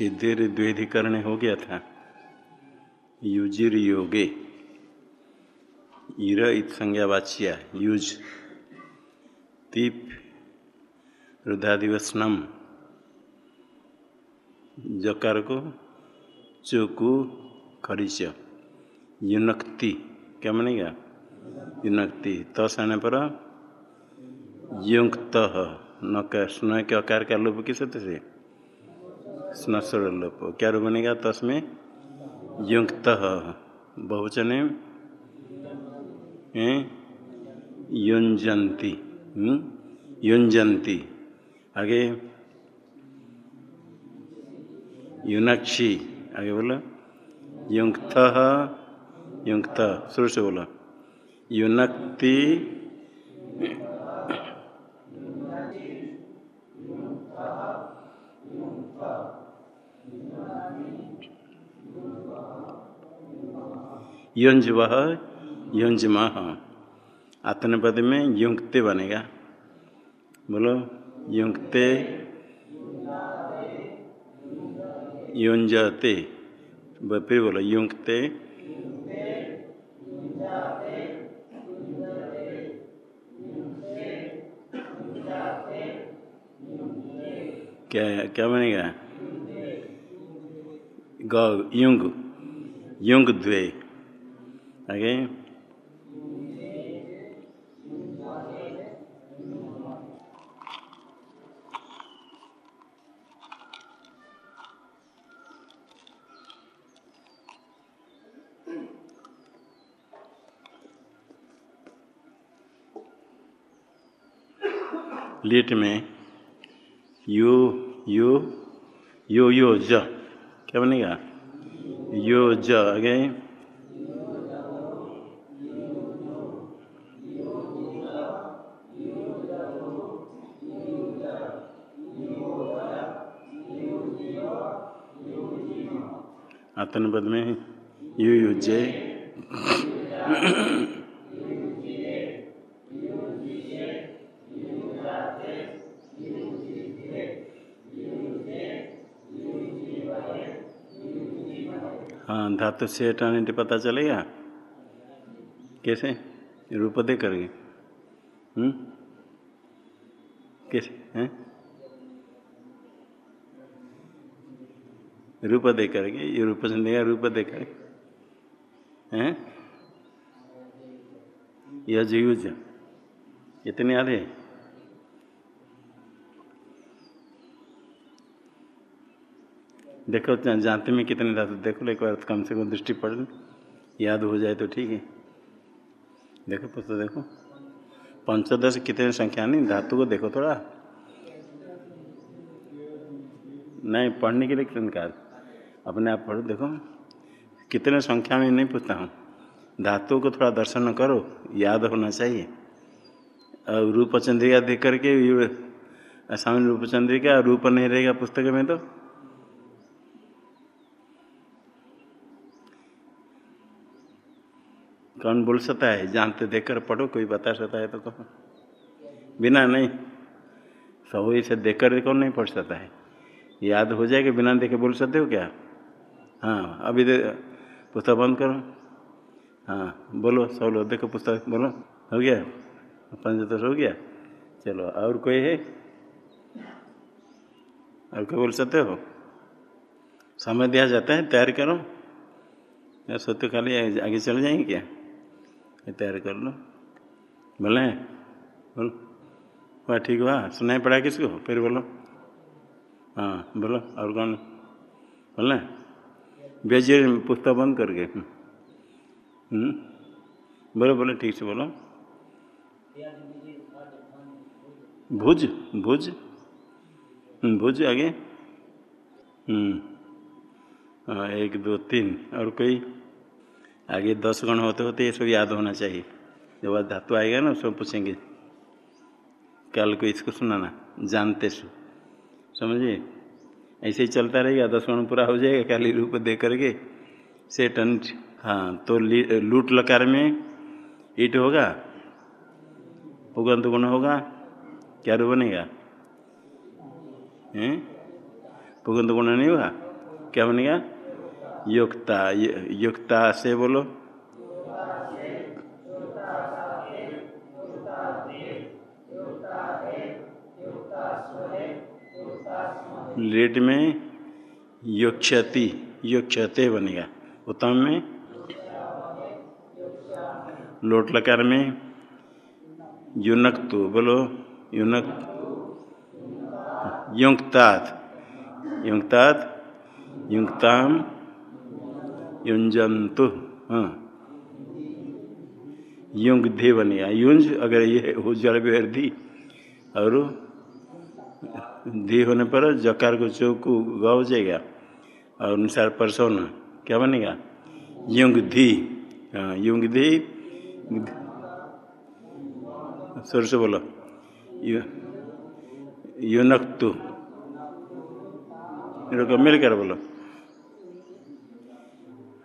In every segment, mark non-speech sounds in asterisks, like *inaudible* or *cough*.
सिद्धिर द्वेधिकरण हो गया था। युजिर योगे। इर इत संज्ञावाच्या युज। तीप। रुदादिवसनम जकार को चुकु। खरीच युनक्ति। क्या बनेगा युनक्ति। तस आने पर। युक्त। न स्न के आकार का लोप किस से। स्नस्वर लोप क्या रूप बनेगा? तस्में युक्त बहुवचन युंजंती युंजंती आगे। युनक्षी। आगे बोलो। युक्त युक्त शुरू से बोलो। युनक्ति युंज वह युंज मह आत्मपद में युक्ते बनेगा। बोलो युक्ते युंजते। फिर बोलो युक्ते क्या क्या बनेगा? ग, युंग युंग द्वे आगे लीट में यो यो यो यो ज क्या बनेगा? यो ज आगे आतनपद में यु युजे हाँ धातु से हटाने पता चलेगा। कैसे? रूप दे करके हम्म? कैसे? हैं? रूप दे करके ये रूप से देगा रूप दे करके हैं यज इतने याद है देखो जानते में कितने धातु देखो, एक बार कम से कम दृष्टि पड़ याद हो जाए तो ठीक है। देखो पुस्तक देखो। पंचदश कितने संख्या नहीं, धातु को देखो थोड़ा। नहीं, पढ़ने के लिए कितने का अपने आप पढ़ो, देखो, कितने संख्या में नहीं पूछता हूँ। धातु को थोड़ा दर्शन करो, याद होना चाहिए। और रूप चंद्रिका देख करके सामने रूप चंद्रिका रूप नहीं रहेगा पुस्तक में तो। कौन बोल सकता है, जानते देखकर पढ़ो, कोई बता सकता है तो कहो। बिना नहीं सब इसे देखकर कौन नहीं पढ़ सकता है? याद हो जाएगा, बिना देखे बोल सकते हो क्या? हाँ अभी दे पुस्तक बंद करो। हाँ बोलो, सब लोग देखो पुस्तक, बोलो, हो गया? पंचदश हो गया? चलो, और कोई है? और कोई बोल सकते हो? समय दिया जाता है, तैयार करो। या सोते खाली आगे चले जाएँगे क्या? तैयार कर लो। बोले? बोलो। वाह, ठीक हुआ सुनाई पड़ा किसको? फिर बोलो। हाँ बोलो, और कौन? बोले? भेजिए पुस्तक बंद करके बोलो बोलो, ठीक से बोलो। भुज भुज। भुज आगे। हाँ एक, दो, तीन। और कोई? आगे दस गण होते होते ये सब याद होना चाहिए। जब धातु आएगा ना, सब पूछेंगे। कल को इसको सुनाना, जानते सु। समझिए ऐसे ही चलता रहेगा दस गण पूरा हो जाएगा, काली रूप दे करके से टन हाँ तो लूट लकार में ईट होगा, उगंत गुण होगा, क्या रूप बनेगा? पुगंत गुण नहीं होगा, क्या बनेगा? युक्ता युक्ता से बोलो। लेट में योक्षति योक्षते बनेगा उत्तम में लोट लकार में युनक तो बोलो, युनक, युक्तात युक्तात, युक्ताम युंजंतु हाँ। युंग धी बनेगा युंज अगर ये जड़ धी और धी होने पर जकार को चौकू ग हो जाएगा और अनुसार परसोन क्या बनेगा? युंग धी हाँ युंग धी, सुर से बोलो। यु, युनक्तु रुको मिलकर बोलो।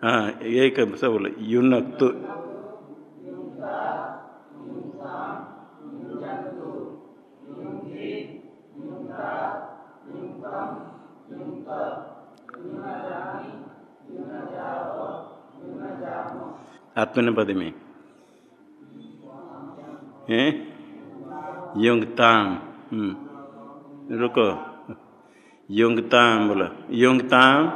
हाँ यही सब बोलो? युनक्तु। आत्मनिपद में है? योंगताम। रुको। योंगताम बोलो। योंगताम?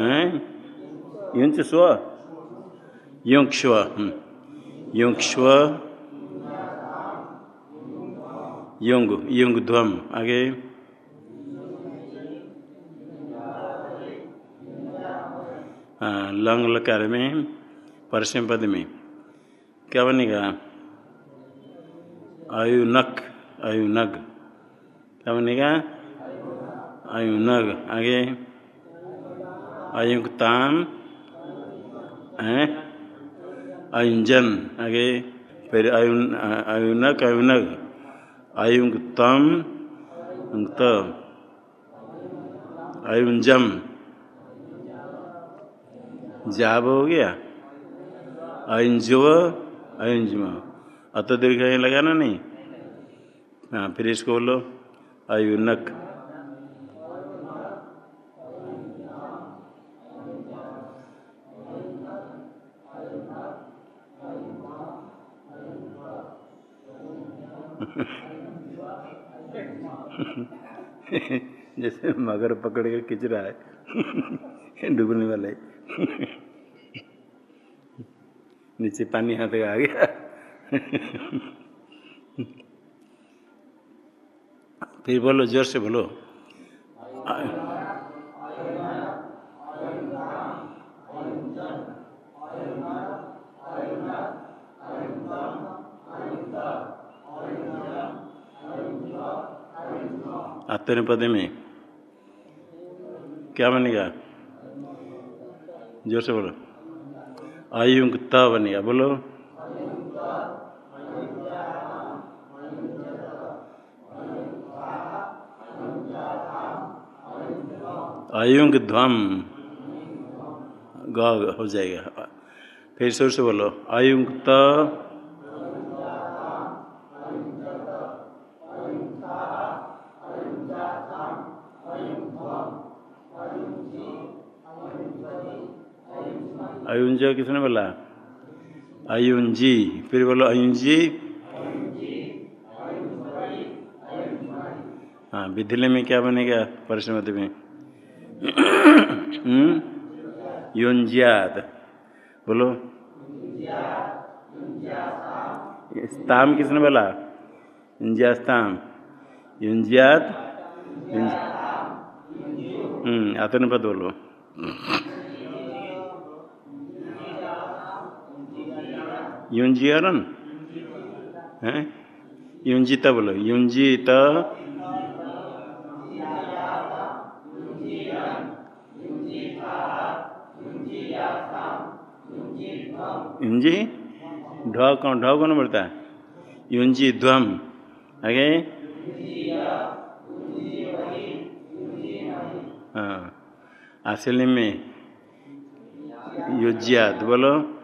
हैं? युंच स्व योंक्ष्व योंक्ष्व योंग। योंग ध्वम आगे हाँ लंग लकार में परसम पद में। क्या बनेगा? आयुनक, आयुनग। क्या बनेगा? आयुनग। आगे। अयुक्ताम अयुंजन आगे। फिर अयुन अयुनक अयुनग अयुक्तम अयुंजम जाब हो गया? अयुंजव अयुंजम अत दीर्घ लगाना नहीं। हाँ फिर इसको बोलो अयुनक *laughs* जैसे मगर पकड़ के खिंच रहा है। *laughs* डूबने वाला है। *laughs* नीचे पानी हाथ आ गया फिर बोलो ज़ोर से बोलो आत्मनिपद में क्या बनेगा ज़ोर से बोलो अयुक्त बनेगा बोलो। अयुंग ध्वम। ग हो जाएगा। फिर से बोलो। अयुक्त अयुंज किसने बोला? अयुंजी फिर बोलो अयुंजी हाँ विधिले में क्या बनेगा परिसमति में? युंज्यात बोलो। स्ताम किसने बोला? युंज्यास्ताम युंज्यात हम्म आत्मनिपद बोलो। युंजीरन है युंजिता बोलो युंजित युंजी ढ कौन ढ कौन बोलता है युंजी ध्वम आगे हाँ असली में युज्यात बोलो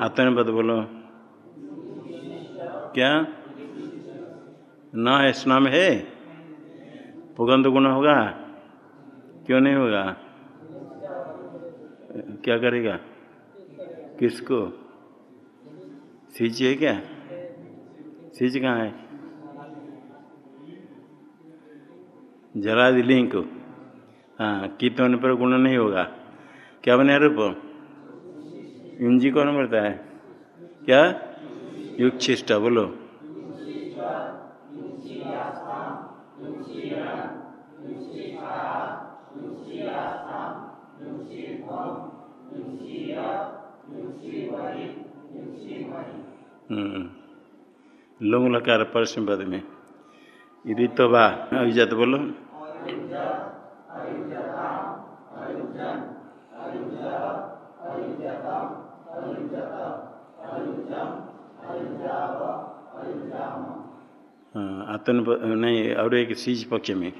आत्मनिपद बोलो। क्या? न स्न में है? पुगंध गुण होगा? क्यों नहीं होगा? क्या करेगा? किसको? सीच है क्या? सीच कहाँ है? जरा लिंग को हाँ कित होने पर गुण नहीं होगा। क्या बने रूप? इंजी कौन बोलता है? क्या? युक्षिष्ट बोलो। लुंग लकार परसम पद में। ऋतो बा अभिजात बोलो। आतन नहीं, और एक सीज पक्ष में।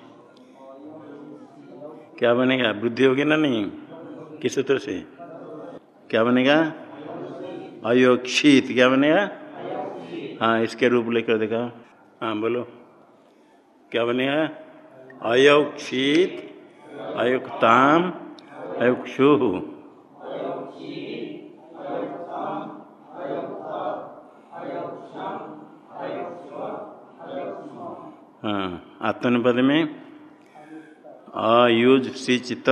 क्या बनेगा? वृद्धि होगी ना नहीं? किस सूत्र से? क्या बनेगा? अयोक्षित। क्या बनेगा? हाँ इसके रूप लेकर देखा। हाँ बोलो। क्या बनेगा? अयोक्षित, अयुक्ताम, अयुक्षु। आत्मनिपद में अयुज सिचित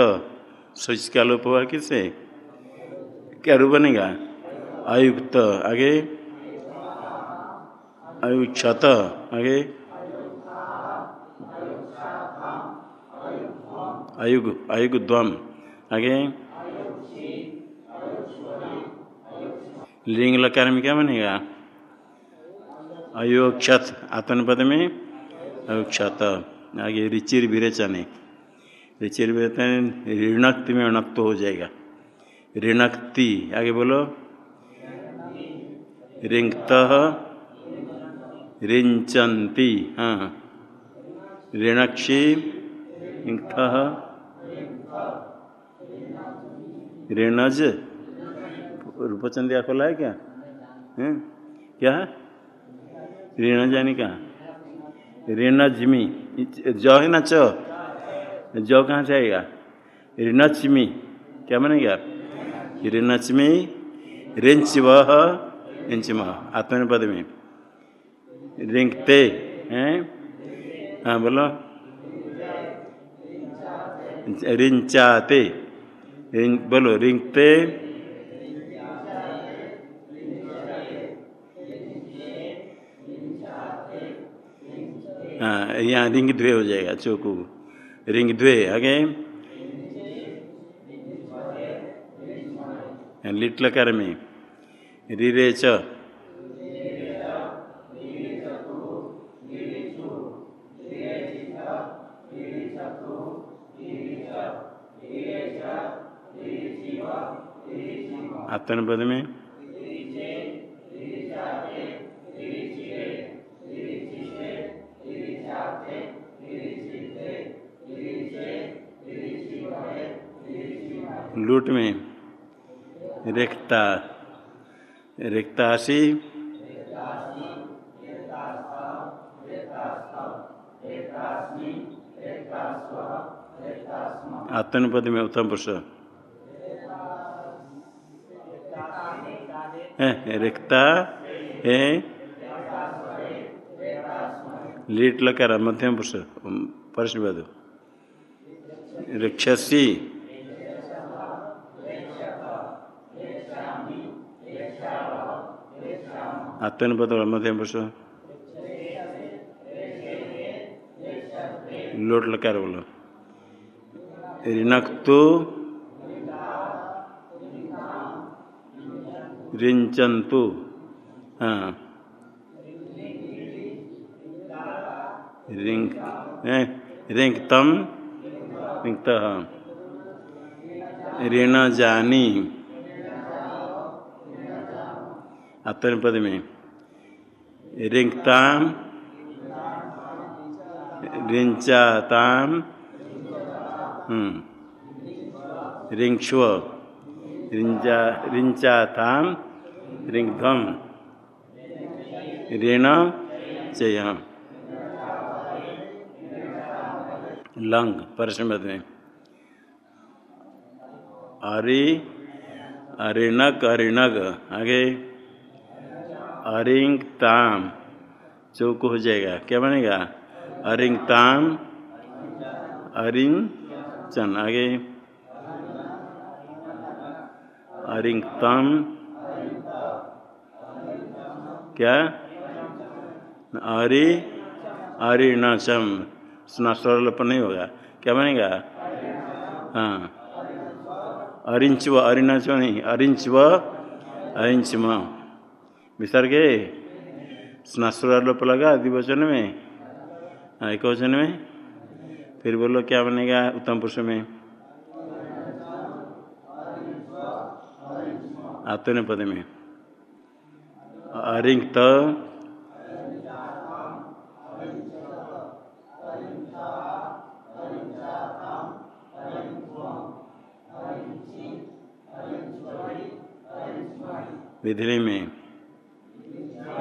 का लोप हुआ किससे क्या रूप बनेगा? अयुक्त आगे? अयुक्षत आगे? अयुग अयुग द्वम आगे? लिंग लकार में क्या बनेगा? अयोक्षत आतन पद में अयोक्षत आगे रिचिर विरेचने रिचिर विरेचन ऋणक्ति में अणक्त हो जाएगा। ऋणक्ति, आगे बोलो। रिंगत रिंचंती हाँ ऋणक्षी रिंगत ऋणज। रूपचंदिया खोला है क्या? है, क्या ऋण जानी कहा? ऋणजमी ज है ना च। ज कहाँ से आएगा? ऋणचमी क्या बनेगा? ऋणचमी रिंच वह रिंच मह आत्मनिपद में। रिंगते। हैं? हाँ बोलो। रिंचाते। रिंग बोलो, रिंगते। हाँ यहाँ रिंग द्वे हो जाएगा, चौकू। रिंग द्वे, आगे। लिट लकार में। रिरे च। आत्मपद में। लूट में। रिक्ता रिक्तासी आत्मपद में उत्तम पुरुष। रिक्ता, है। लीट लकार, मध्यम पुरुष परस्पद रिक्षसी आत्मनिपद मध्यम पुरुष लोट लकार बोलो ऋणक्तु रिंचंतु हाँ। रिंग रिंगतम रिंगत ऋण जानी आत्मपद में। रिंगताम, रिंचाताम रिंक्ष्व रिंचा रिंचाताम रिंगध्वम ऋण चय लंग परसमद में अरि, अरिणक, अरिणग, आगे। अरिंग ताम चौक हो जाएगा, क्या बनेगा? अरिंग ताम अरिंग चन आगे। अरिंग तम क्या? अरि, अरिणचम। सुना स्वरलोप नहीं होगा। क्या बनेगा? हाँ। अरिंच व अरिणच नहीं, अरिंच व अरिंच विसर्गे स्नास्वरलोप लगा द्विवचन में एक वचन में। फिर बोलो, क्या बनेगा उत्तम पुरुष में? आत्म पद में। अरिंग विधि में।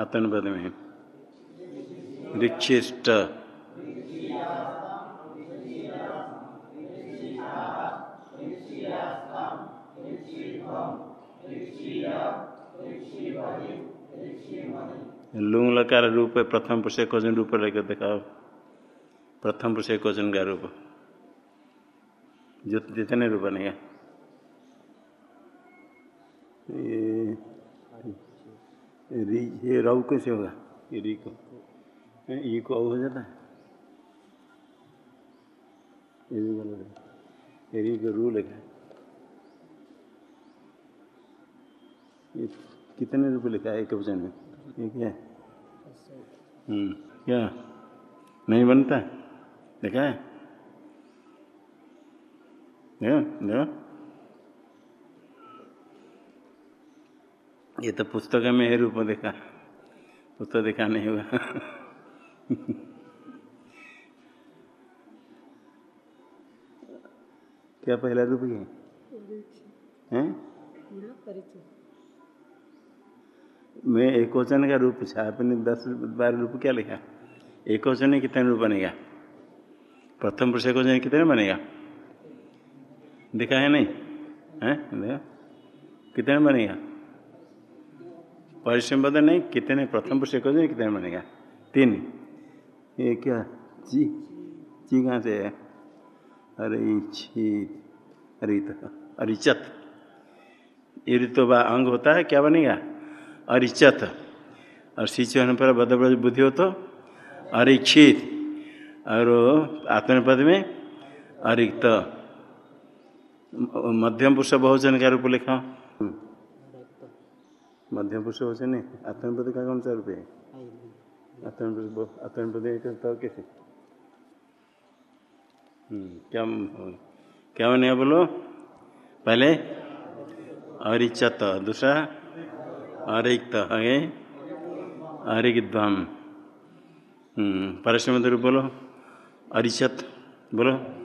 आतनपद में। रिक्षिष्ट लूंग लकार रूप है प्रथम पुरुष क्वेश्चन रूप लेकर दिखाओ। प्रथम पुरुष क्वेश्चन का रूप। जो जितने रूप बनेगा। ये रऊ कैसे होगा? ये री को। ये को हो जाता है। ये भी गलत है री को रू लिखा ये कितने रुपए लिखा है एक वचन में? ये क्या है? हम्म क्या? नहीं बनता? देखा है? देखो देखो? ये तो पुस्तक में है रूप देखा। पुस्तक देखा नहीं हुआ। क्या पहला रूप है? हैं? मैं एक वचन का रूप पूछा आपने दस बारह रूप क्या लिखा? एक वचन कितने रूप बनेगा? प्रथम पुरुष एक वचन कितने बनेगा? दिखा है नहीं? है? देखो। कितने बनेगा? परिश्रम बदल नहीं, कितने प्रथम पुरुष एक कितने बनेगा? तीन। ये क्या? जी। जी कहाँ से है? अरे अरित अरिचत तो अंग होता है, क्या बनेगा? अरिचत और सिंच होने पर बद बुद्धि हो तो? अरिक्षित और आत्मपद में? अरिक्त मध्यम पुरुष बहुजन का रूप लिखा। मध्यम पुरुष बहुजन नहीं। आत्मपद का कौन सा रूप है? आत्मपद आत्मपद तो कैसे। क्या क्या बनेगा बोलो? पहले? अरिचत, दूसरा? अरिक्त, आगे? अरिग्ध्वम परसम रूप बोलो। अरिचत, बोलो।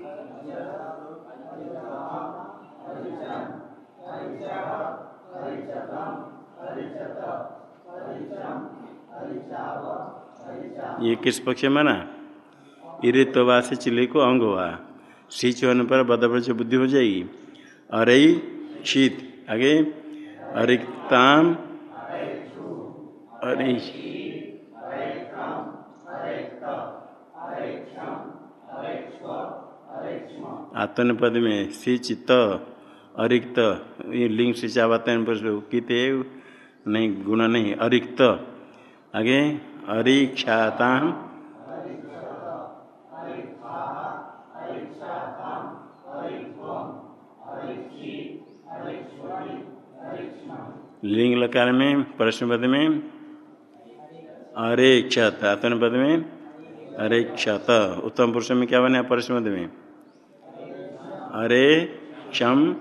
ये किस पक्ष में ना? इरित्वा से चिल्ले को अंग हुआ। शीच होने पर बदब्रज बुद्धि हो जाएगी। अरे शीत। आगे। अरिक्ताम। अरे आतन पद में सी चित्त अरिक्त। ये लिंग से चावातन पर कित नहीं गुण नहीं। अरिक्त। आगे अरिक्षाता लिंग लकार में प्रश्न पद में अरे क्षत आत्मन पद में अरे क्षत उत्तम पुरुष में क्या बने परसमद में? अरे, क्षम।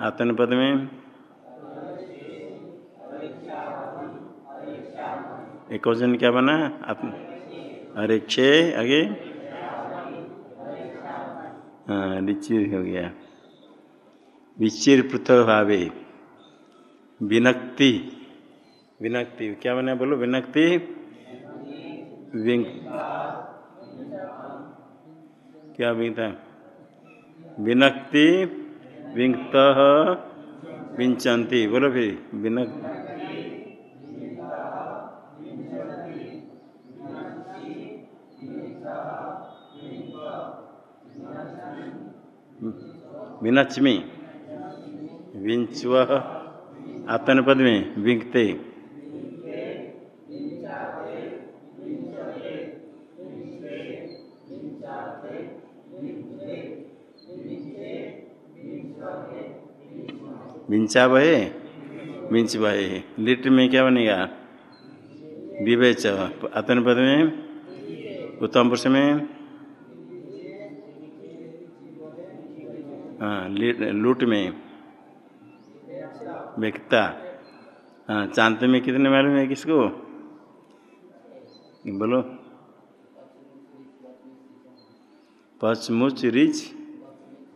आतन पद में एक वज़न क्या बना? आप, अरे छे, आगे? हाँ रिचिर हो गया। विचिर पृथक भावे। विनक्ति। विनक्ति, क्या बना बोलो? विनक्ति? क्या विंगता विनक्ति, विंगत विंचंती बोलो फिर विनक विनच्मी विंचव आतन पद में विंगते। विंचा बहे विंच बहे लिट में क्या बनेगा? विवेच आतन पद में उत्तम पुरुष में। हाँ लूट में व्यक्ता हाँ चाँद में कितने मालूम है किसको? बोलो। पचमुच रिच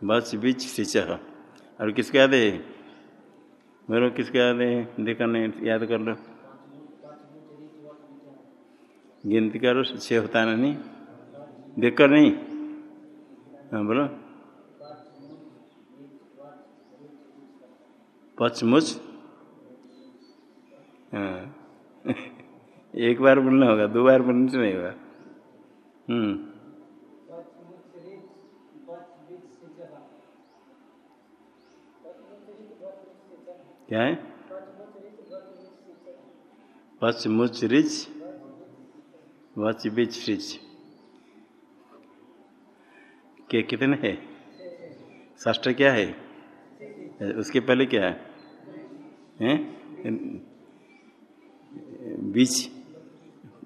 बच बिच सिच और किसको याद है? बोलो, किसको याद है? देखा नहीं याद कर लो। गिनती करो छः होता नहीं। देख कर नहीं। हाँ बोलो। पचमुच। हाँ। *laughs* एक बार बोलना होगा, दो बार बोलने से नहीं होगा। हम्म। क्या है? पचमुच रिच। वच बिच रिच। के कितने है? ष्ठ क्या है? उसके पहले क्या है? हैं? बीच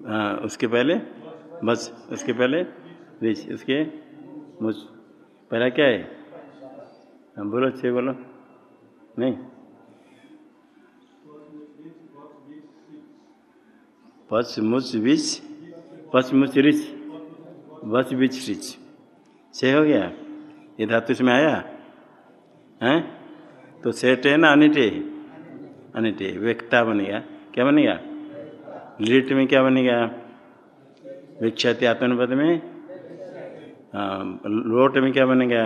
हाँ उसके पहले बस उसके पहले बीच उसके मुझ पहला क्या है? हाँ बोलो, अच्छे बोलो। नहीं। पच मुच बीच पच मुच रिच, बच बीच रिच। छः हो गया? ये धातु इसमें आया? हैं? तो सेठ है ना अनिट? अनिट है व्यक्ता बनेगा क्या बनेगा लिट में क्या बनेगा विक्षाति आत्मपद में? हाँ लोट में क्या बनेगा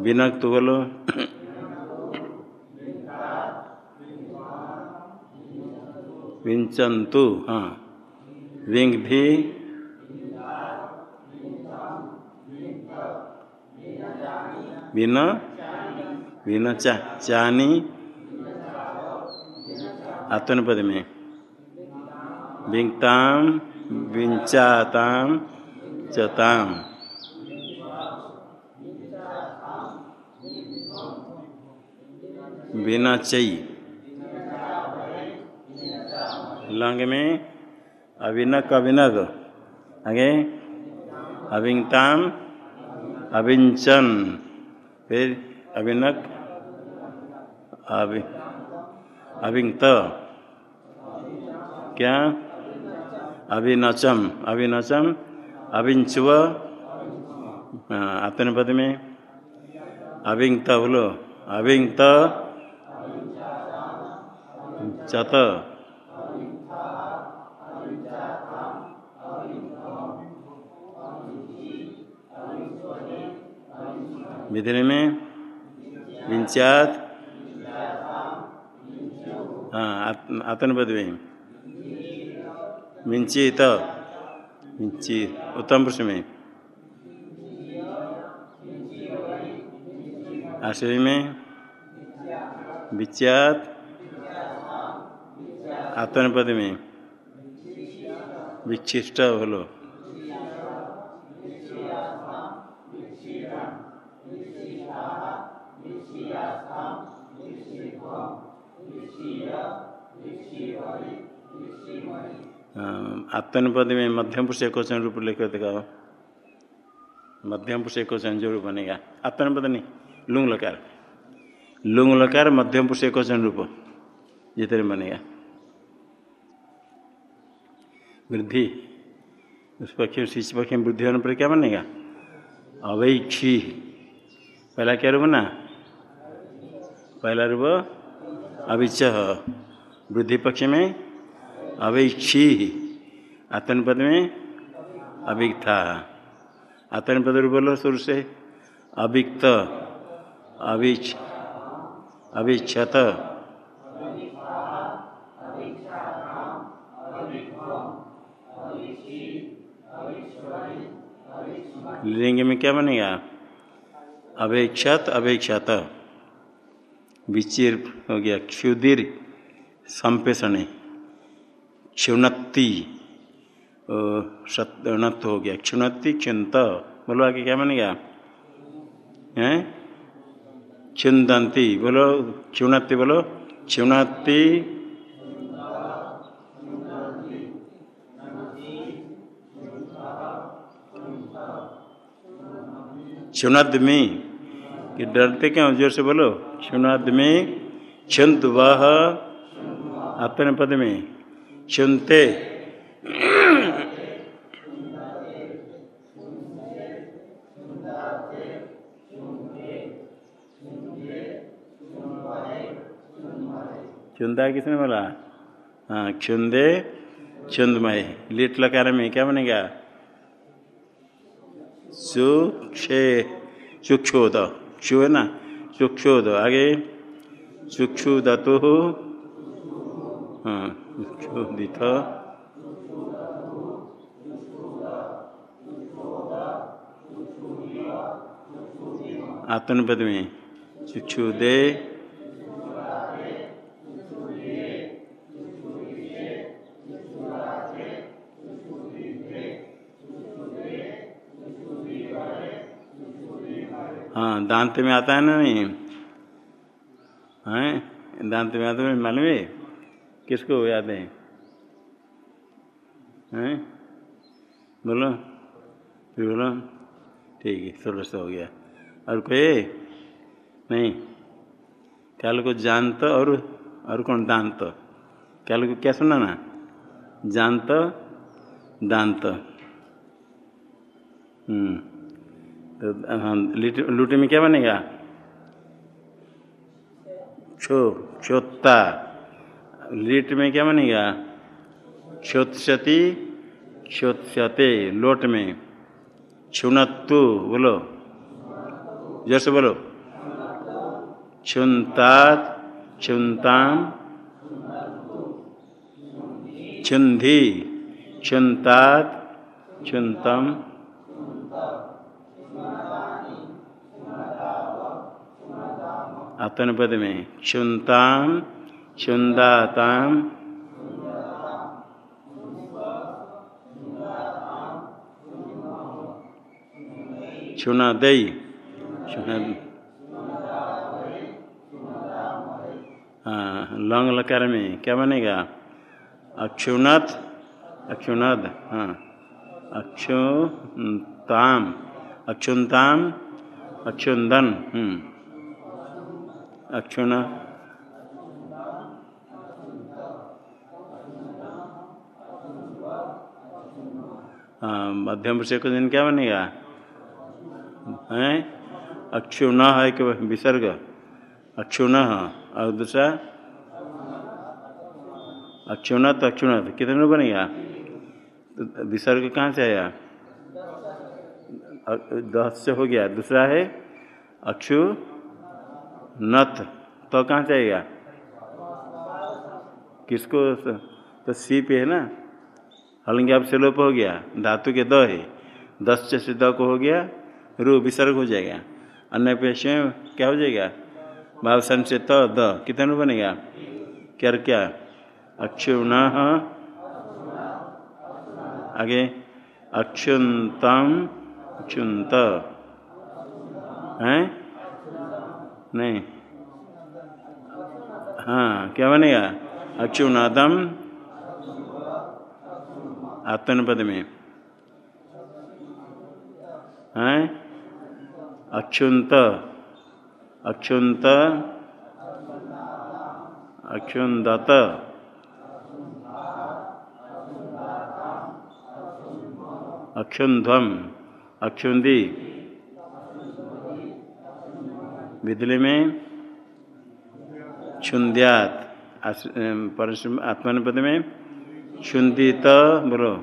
विनक तो बोलो। विंचंतु हाँ। विंगधि। विन विन चा चानी आत्मपद में विंगताम विंचाताम चताम बिना चई लंग में अभिनक अभिनग आगे अभिंगताम अभिंचन फिर अभिनक अभि अभिंगत क्या? अभिनचम अभिनचम अभिंचुव आत्मपद में अभिंगत बोलो अभिंगत चत विधि में विंचात हाँ आत्मपद में विंचित विंची उत्तम पुरुष में। आश्रय में। विच्यात आत्मपद में। विच्छिष्ट बोलो आत्मनिपद में मध्यम पुरुष एक क्वेश्चन रूप लेकर दिखाओ मध्यम पुरुष एक क्वेश्चन ज़रूर बनेगा। आत्मनिपद नहीं लुंग लकार लुंग लकार मध्यम पुरुष एक क्वेश्चन रूप। जितने बनेगा। वृद्धि, उस पक्ष में शीश पक्ष में वृद्धि होने पर क्या बनेगा? अवैक्षी पहला क्या रूप ना पहला रूप अविच वृद्धि पक्ष में अवैक्षी आतनपद में अभिक्था रूप बोलो शुरू से। अभिक्त अभिच अभिक्षत लिंग में क्या बनेगा? अपेक्षत अपेक्षत विचिर हो गया क्षुदिर संपेषण क्षुणत्ति सत्नत्व हो गया, क्षुणत्ति क्षुंत बोलो आगे क्या बनेगा हैं? क्षुंदंती बोलो, क्षुणत्ति बोलो। क्षुणत्ति क्षुणद में कि डरते क्यों? ज़ोर से बोलो। क्षुणद में क्षुंत वह अपने पद में क्षुनते। चुंदा किसने बोला? हाँ क्षुंदे चुंदमय। लिट लकार में क्या बनेगा? सुक्षे चुक्षोद क्षु है ना? चुक्षोद आगे चुक्षुदतु हाँ चुक्षुदित आत्मपद में। चुक्षुदे हाँ दांत में आता है ना नहीं? हैं? दांत में आता है मालूम है? किसको याद है? हैं? बोलो। फिर बोलो। ठीक है, सोलह सौ हो गया। और कोई? नहीं। क्या को जानत और और कौन दांत? कल को क्या सुना ना जानत, दांत। हम्म। तो हाँ लूटे में क्या बनेगा? क्षो क्षोत्ता लीट में क्या बनेगा? क्षोत्सती क्षोत्सते लोट में। क्षुणत्तु बोलो। जैसे बोलो। क्षुनतात क्षुनताम क्षुंधी क्षुनतात क्षुनतम आतनपद में क्षुनताम क्षुंदाताम क्षुणादय क्षुणा हाँ लौंग लकार में क्या बनेगा? अक्षुणत, अक्षुणद हाँ। अक्षुताम अक्षुनताम अक्षुंदन हम्म। अक्षुण हाँ मध्यम पुरुष को दिन क्या बनेगा हैं अक्षुण है कि विसर्ग अक्षुण और दूसरा अक्षुणत अक्षुणत कितने बनेगा तो विसर्ग कहाँ से आया दस से हो गया दूसरा है अक्षु नथ तो कहाँ जाएगा? किसको तो सी पे है ना? हलंगे आप से लोप हो गया, धातु के द है। दस से द को हो गया, रू विसर्ग हो जाएगा। अन्य पे स्वयं क्या हो जाएगा? भाव सन से त द, कितने बनेगा? क्या क्या? अक्षुण आगे अक्षुंतम अक्षुंत हैं? नहीं। हाँ क्या बनेगा? अक्षुनादम आत्मपद में हैं? अक्षुंत अक्षुंत अक्षुंदत अक्षुंध्वम अक्षुंदी विदली में क्षुंद्यात आत्मनिपद में क्षुंदित बोलो।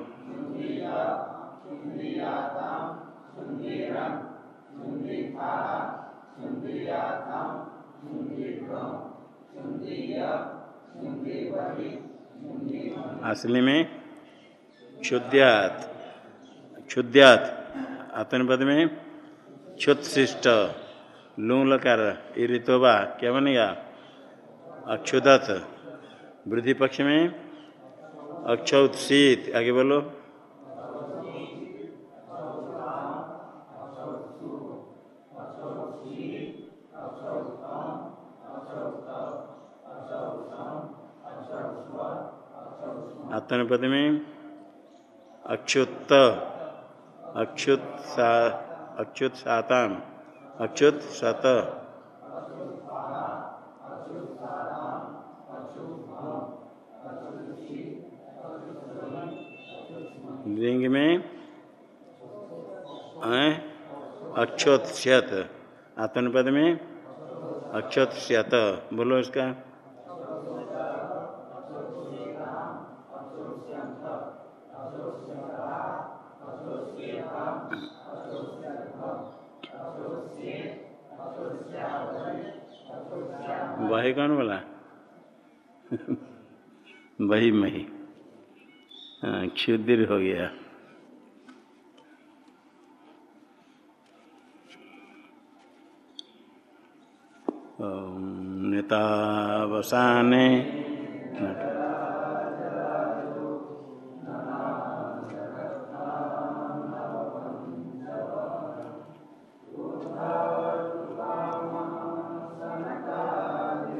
असली में क्षुद्यात क्षुद्यात आत्मनिपद में क्षुत्शिष्ट लूंग लकार ऋतोबा क्या बनेगा अक्षुदत वृद्धि पक्ष में अक्षौत्शीत आगे बोलो। आत्मपद में अक्षुत अक्षुत सा अच्युत साताम अच्युत सत। लिंग में अक्षोत्स्यत आत्मपद में अक्षोत्स्यत बोलो इसका वही कौन बोला वही मही हाँ गया।